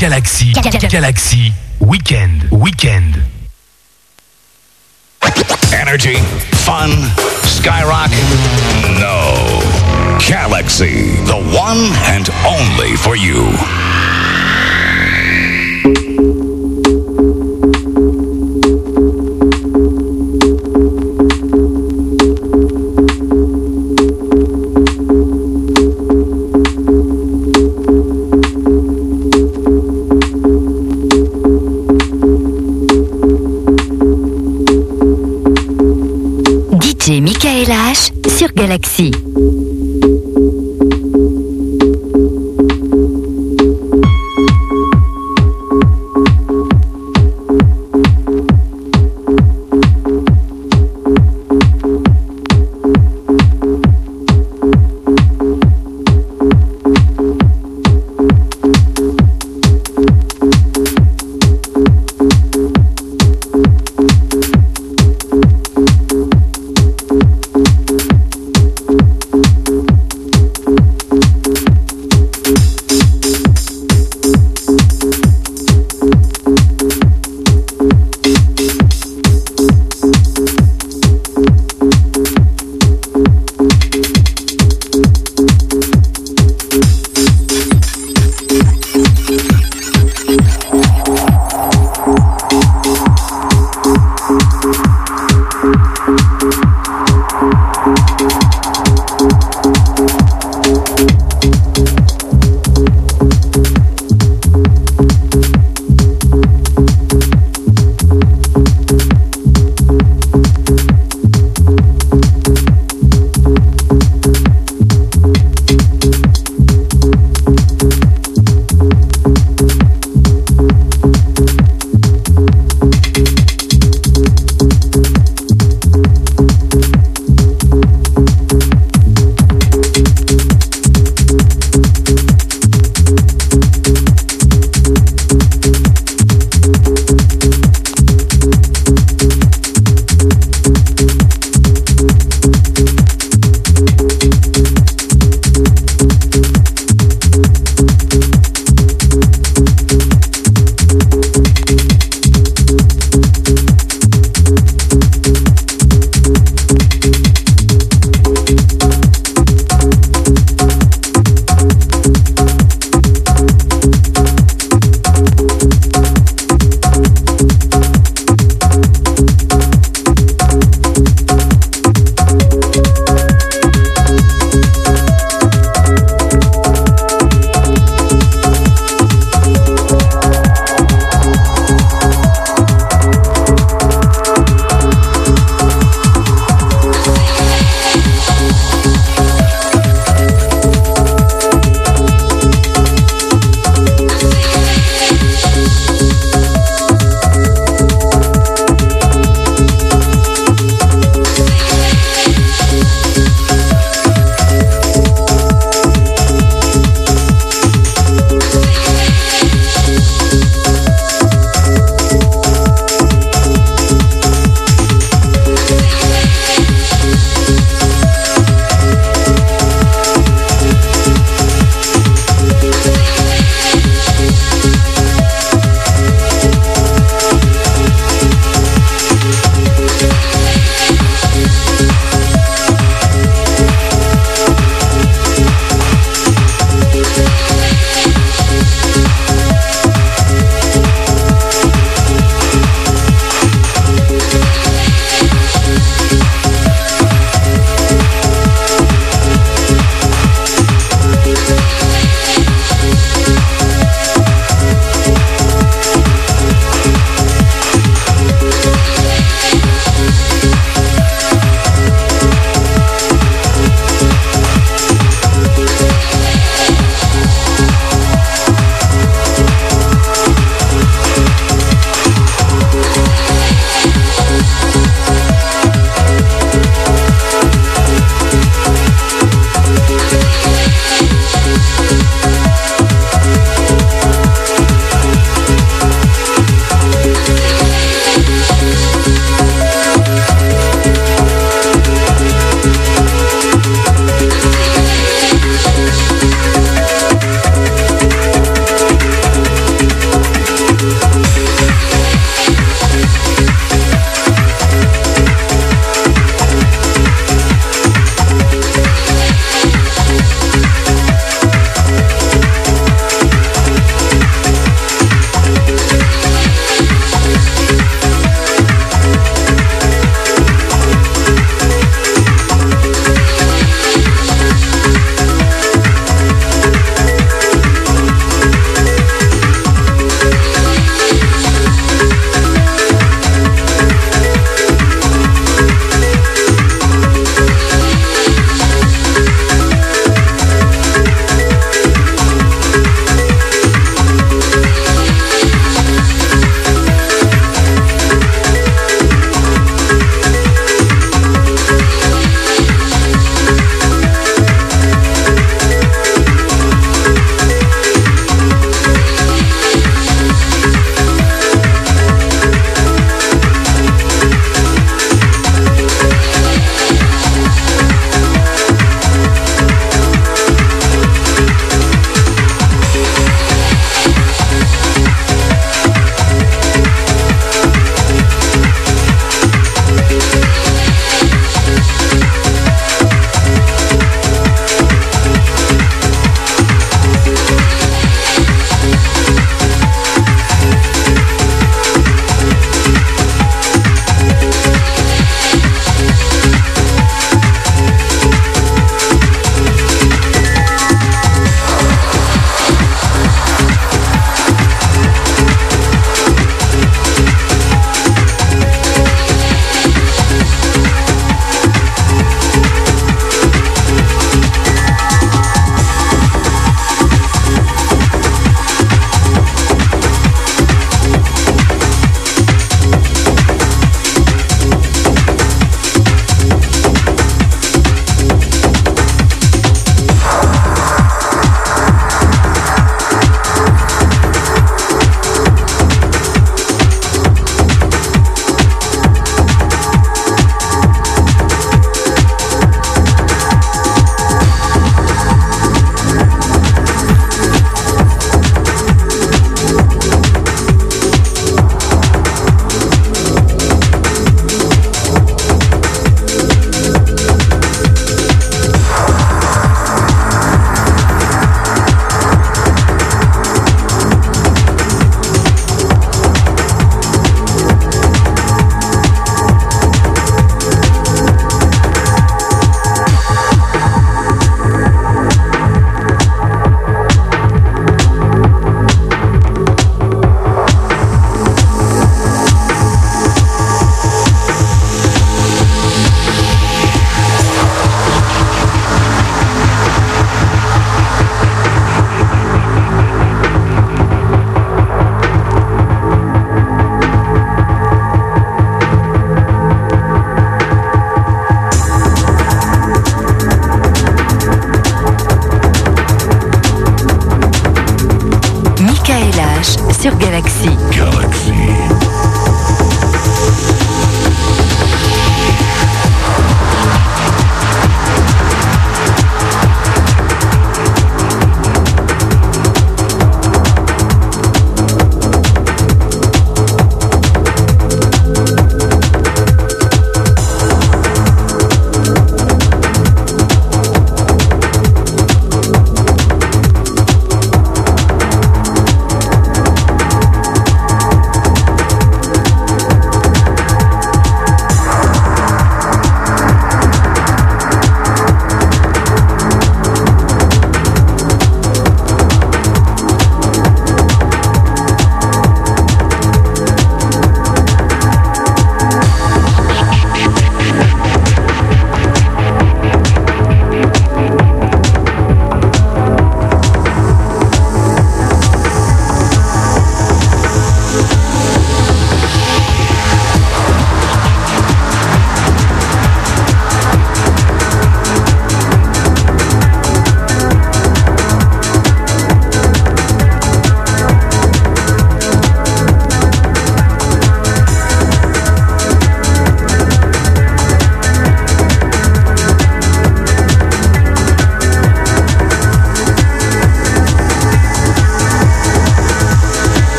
Galaxy. Galaxy. Weekend. Weekend. Energy, fun, skyrock. No. Galaxy, the one and only for you. Galaxy.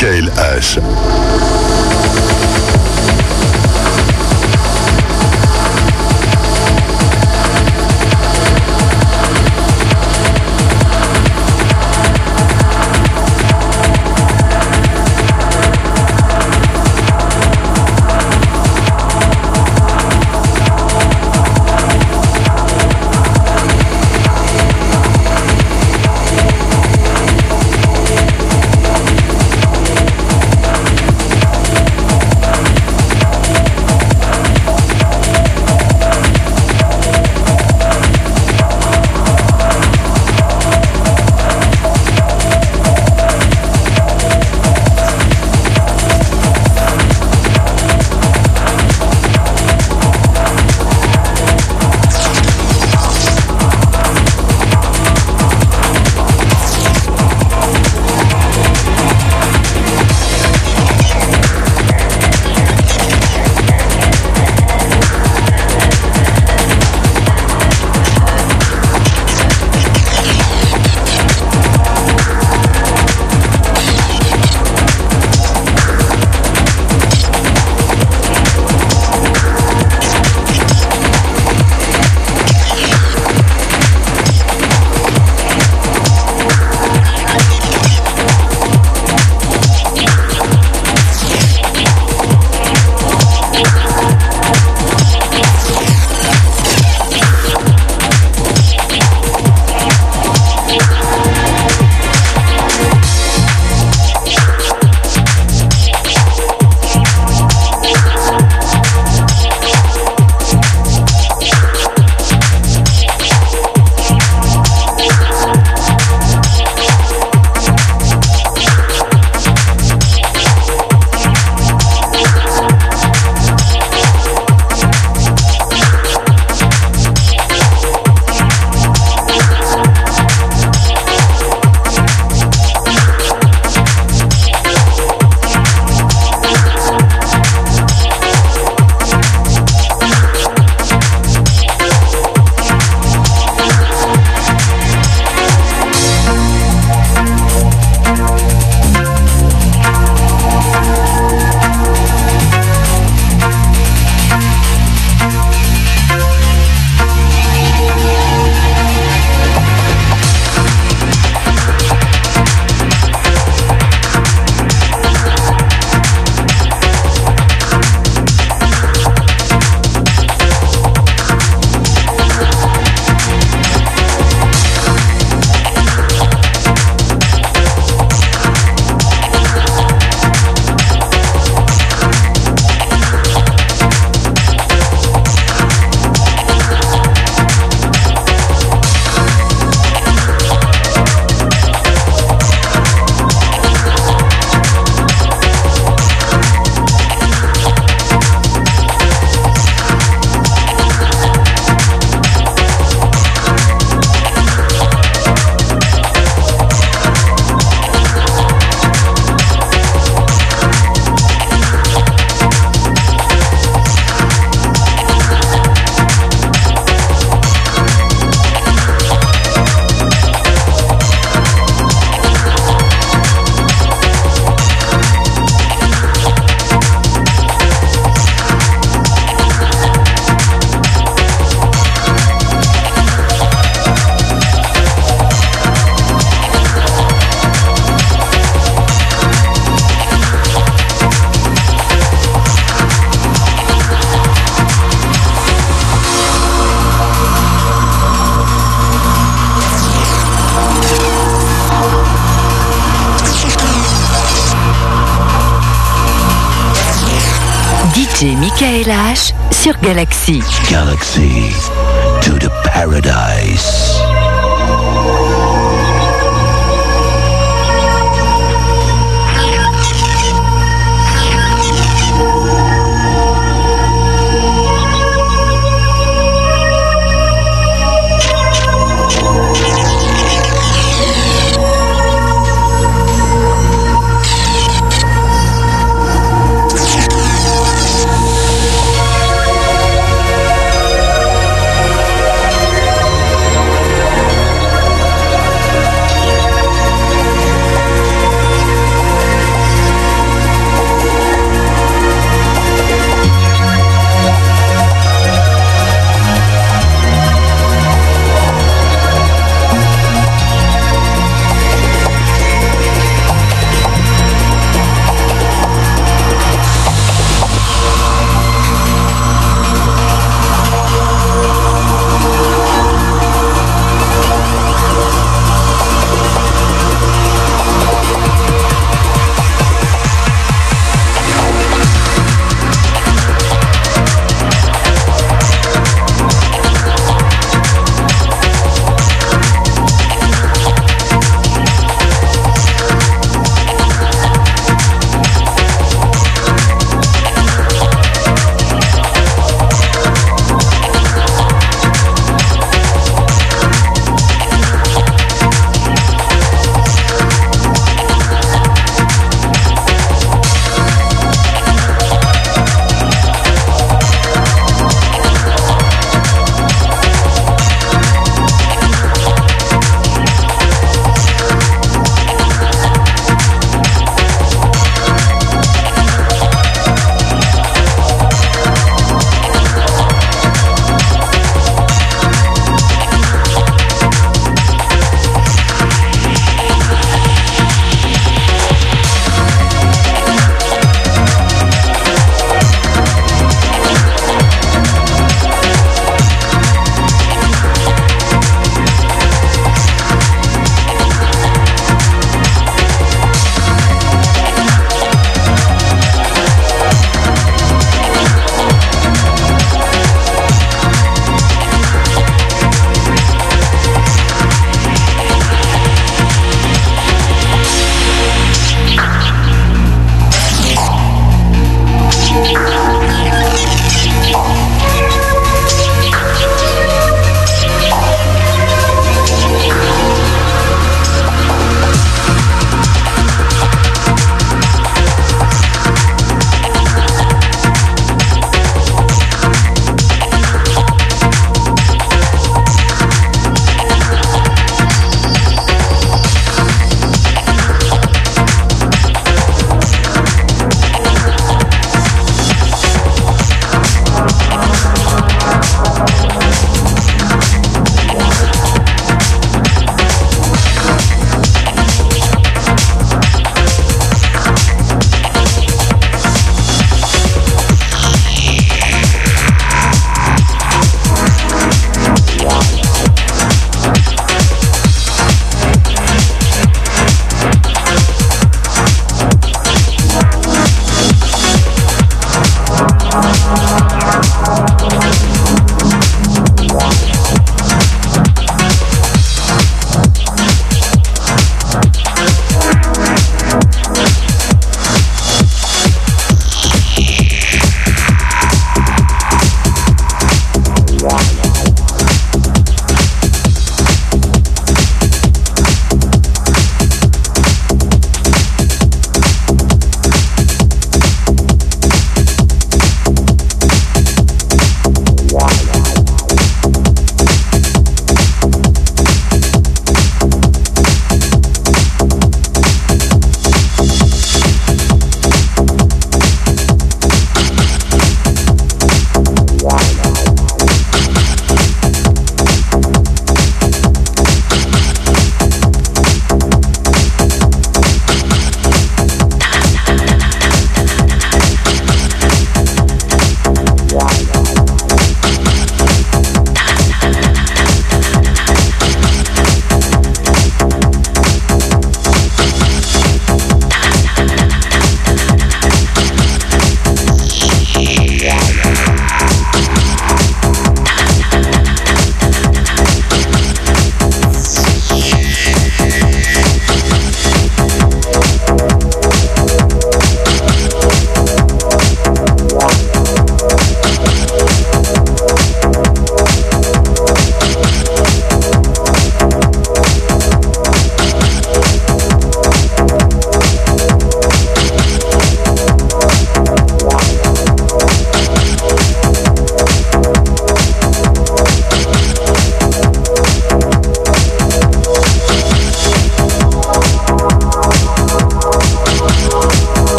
Galaxie.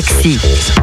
Sur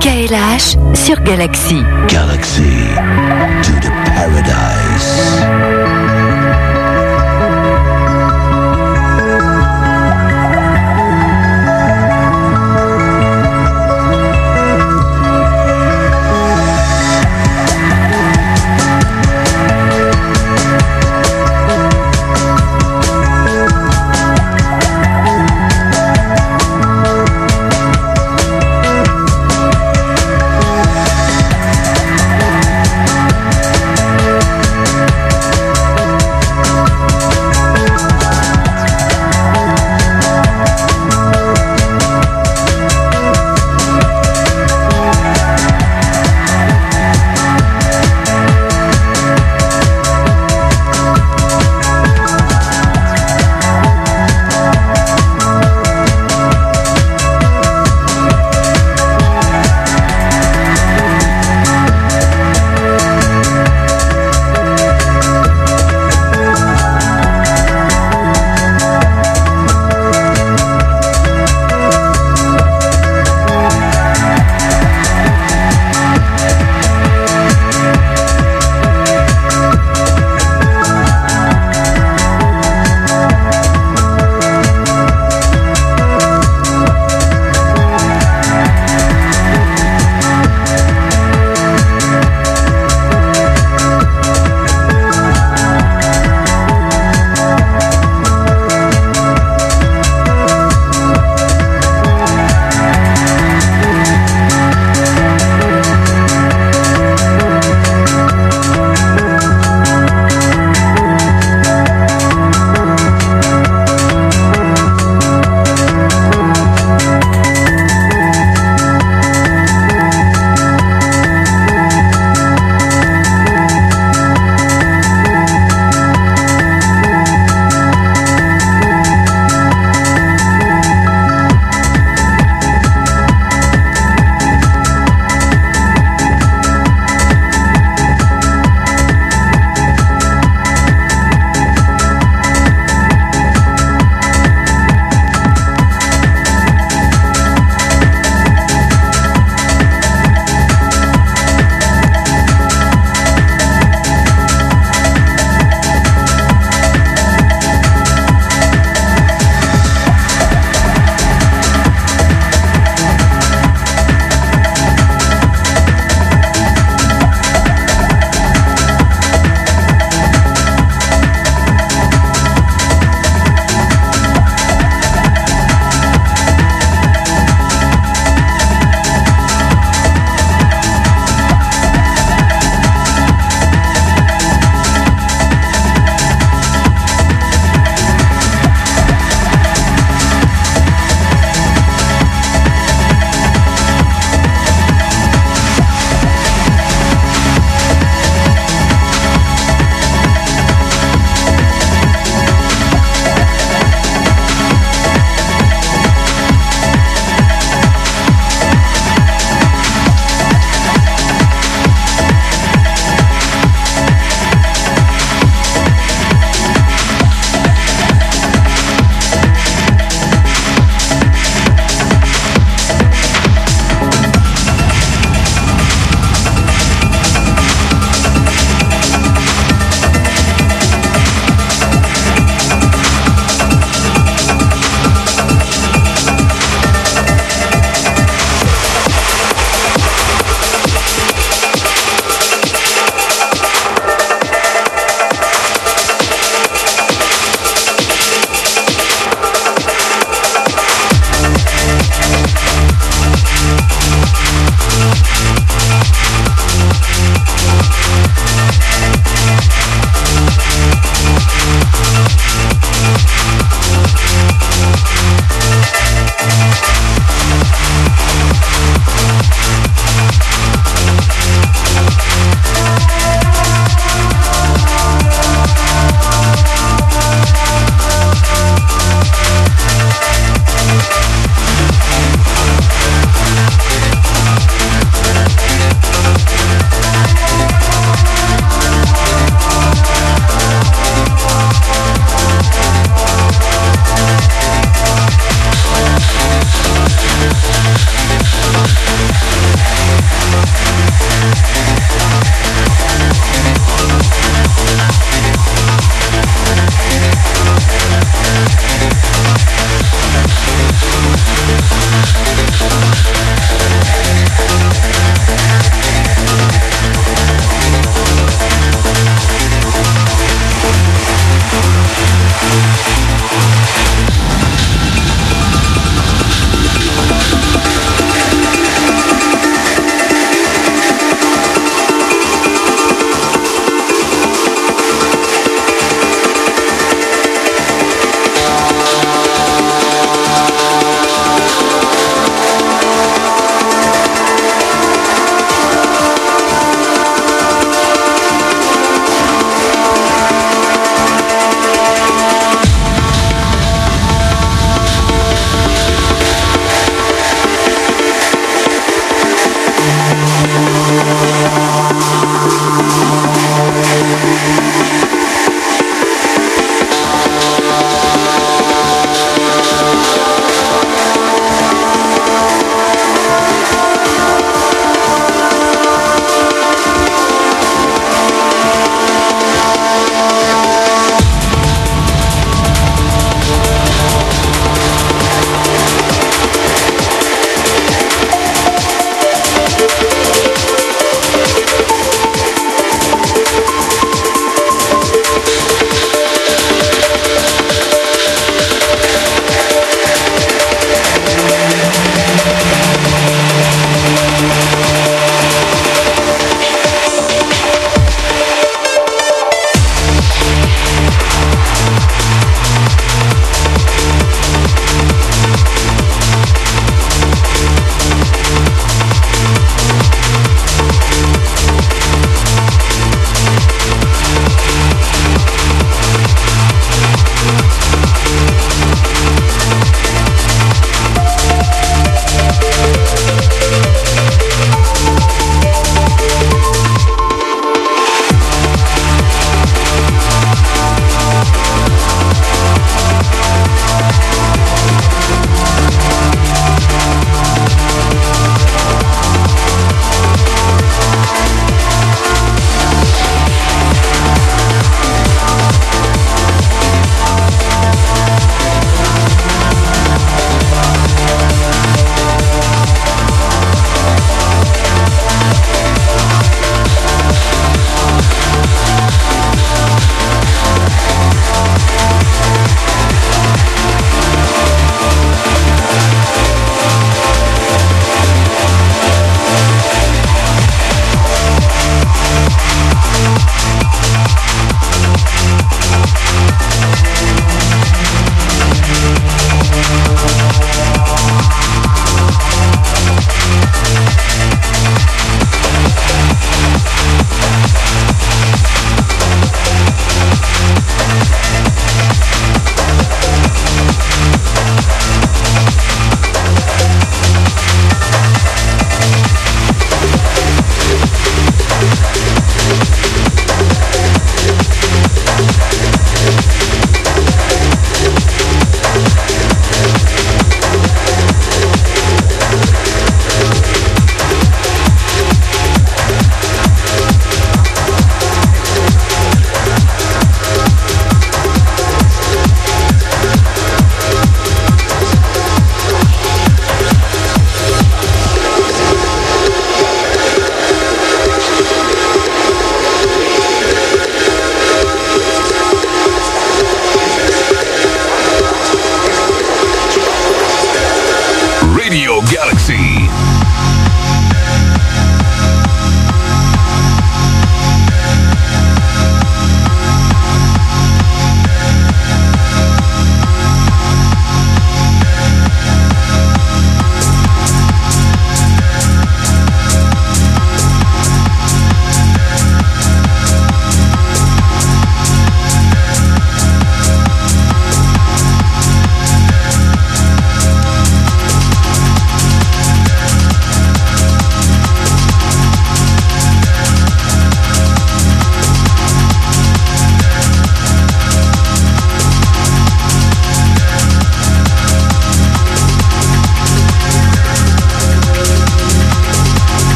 Galaxy. sur Galaxy. Galaxy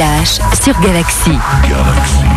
Sur. Galaxy.